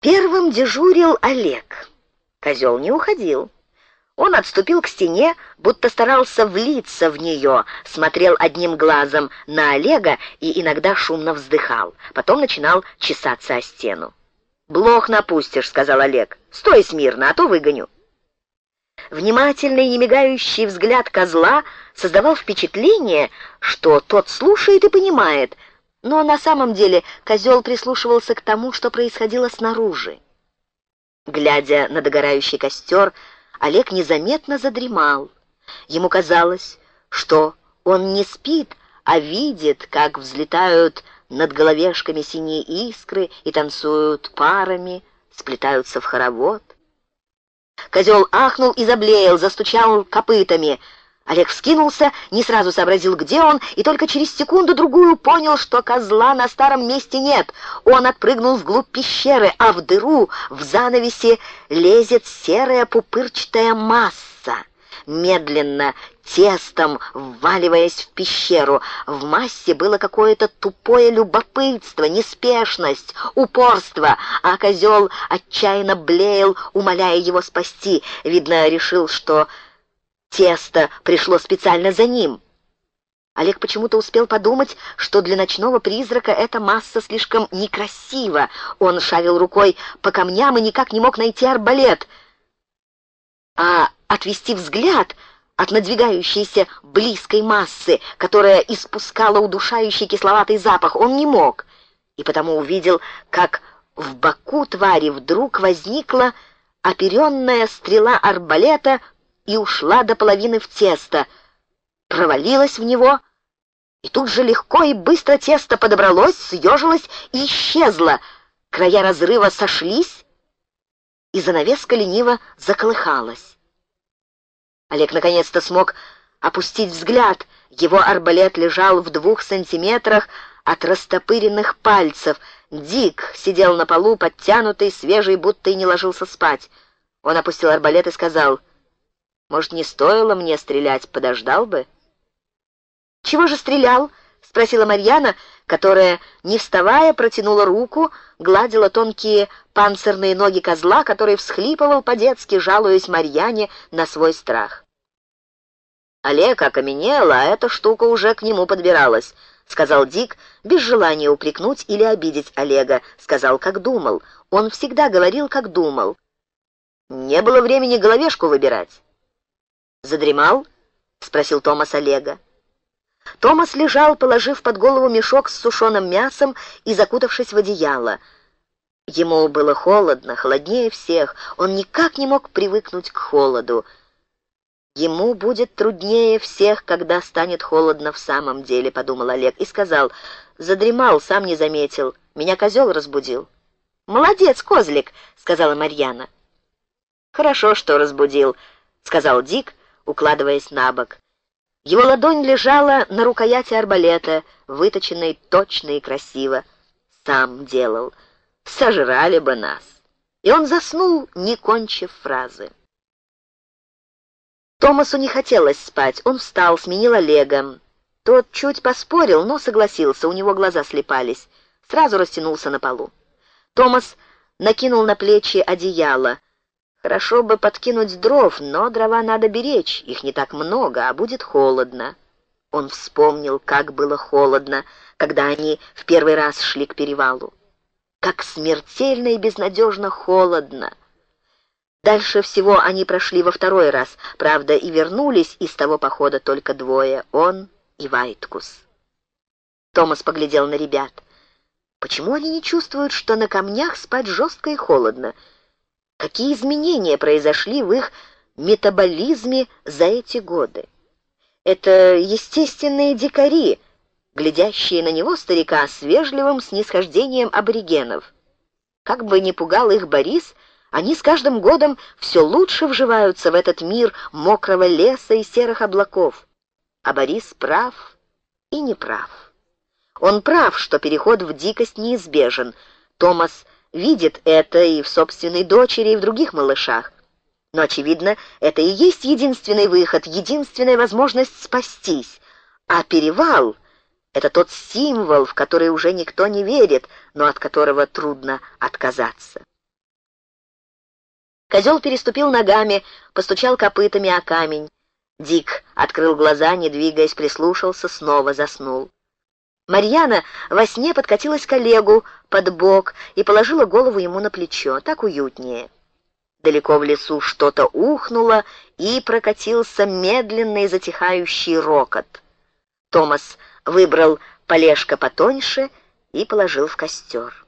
Первым дежурил Олег. Козел не уходил. Он отступил к стене, будто старался влиться в нее, смотрел одним глазом на Олега и иногда шумно вздыхал. Потом начинал чесаться о стену. «Блох напустишь», — сказал Олег. «Стой смирно, а то выгоню». Внимательный, немигающий взгляд козла создавал впечатление, что тот слушает и понимает, но на самом деле козел прислушивался к тому, что происходило снаружи. Глядя на догорающий костер, Олег незаметно задремал. Ему казалось, что он не спит, а видит, как взлетают над головешками синие искры и танцуют парами, сплетаются в хоровод. Козел ахнул и заблеял, застучал копытами. Олег вскинулся, не сразу сообразил, где он, и только через секунду-другую понял, что козла на старом месте нет. Он отпрыгнул вглубь пещеры, а в дыру в занавесе лезет серая пупырчатая масса медленно, тестом вваливаясь в пещеру. В массе было какое-то тупое любопытство, неспешность, упорство, а козел отчаянно блеял, умоляя его спасти. Видно, решил, что тесто пришло специально за ним. Олег почему-то успел подумать, что для ночного призрака эта масса слишком некрасива. Он шарил рукой по камням и никак не мог найти арбалет. А отвести взгляд от надвигающейся близкой массы, которая испускала удушающий кисловатый запах, он не мог, и потому увидел, как в боку твари вдруг возникла оперенная стрела арбалета и ушла до половины в тесто, провалилась в него, и тут же легко и быстро тесто подобралось, съежилось и исчезло. Края разрыва сошлись, и занавеска лениво заколыхалась. Олег наконец-то смог опустить взгляд. Его арбалет лежал в двух сантиметрах от растопыренных пальцев. Дик сидел на полу, подтянутый, свежий, будто и не ложился спать. Он опустил арбалет и сказал, «Может, не стоило мне стрелять, подождал бы?» «Чего же стрелял?» — спросила Марьяна, которая, не вставая, протянула руку, гладила тонкие панцирные ноги козла, который всхлипывал по-детски, жалуясь Марьяне на свой страх. Олег окаменел, а эта штука уже к нему подбиралась, сказал Дик, без желания упрекнуть или обидеть Олега, сказал, как думал. Он всегда говорил, как думал. Не было времени головешку выбирать. Задремал? спросил Томас Олега. Томас лежал, положив под голову мешок с сушеным мясом и закутавшись в одеяло. Ему было холодно, холоднее всех. Он никак не мог привыкнуть к холоду. Ему будет труднее всех, когда станет холодно в самом деле, подумал Олег и сказал: "Задремал, сам не заметил. Меня козел разбудил". "Молодец, козлик", сказала Марьяна. "Хорошо, что разбудил", сказал Дик, укладываясь на бок. Его ладонь лежала на рукояти арбалета, выточенной точно и красиво. Сам делал сожрали бы нас. И он заснул, не кончив фразы. Томасу не хотелось спать. Он встал, сменил Олега. Тот чуть поспорил, но согласился, у него глаза слепались. Сразу растянулся на полу. Томас накинул на плечи одеяло. Хорошо бы подкинуть дров, но дрова надо беречь, их не так много, а будет холодно. Он вспомнил, как было холодно, когда они в первый раз шли к перевалу как смертельно и безнадежно холодно. Дальше всего они прошли во второй раз, правда, и вернулись из того похода только двое, он и Вайткус. Томас поглядел на ребят. Почему они не чувствуют, что на камнях спать жестко и холодно? Какие изменения произошли в их метаболизме за эти годы? Это естественные дикари, глядящие на него старика с вежливым снисхождением аборигенов. Как бы ни пугал их Борис, они с каждым годом все лучше вживаются в этот мир мокрого леса и серых облаков. А Борис прав и не прав. Он прав, что переход в дикость неизбежен. Томас видит это и в собственной дочери, и в других малышах. Но, очевидно, это и есть единственный выход, единственная возможность спастись. А перевал — это тот символ, в который уже никто не верит, но от которого трудно отказаться. Козел переступил ногами, постучал копытами о камень. Дик открыл глаза, не двигаясь, прислушался, снова заснул. Марьяна во сне подкатилась к Олегу под бок и положила голову ему на плечо. Так уютнее. Далеко в лесу что-то ухнуло, и прокатился медленный затихающий рокот. Томас выбрал полежка потоньше и положил в костер.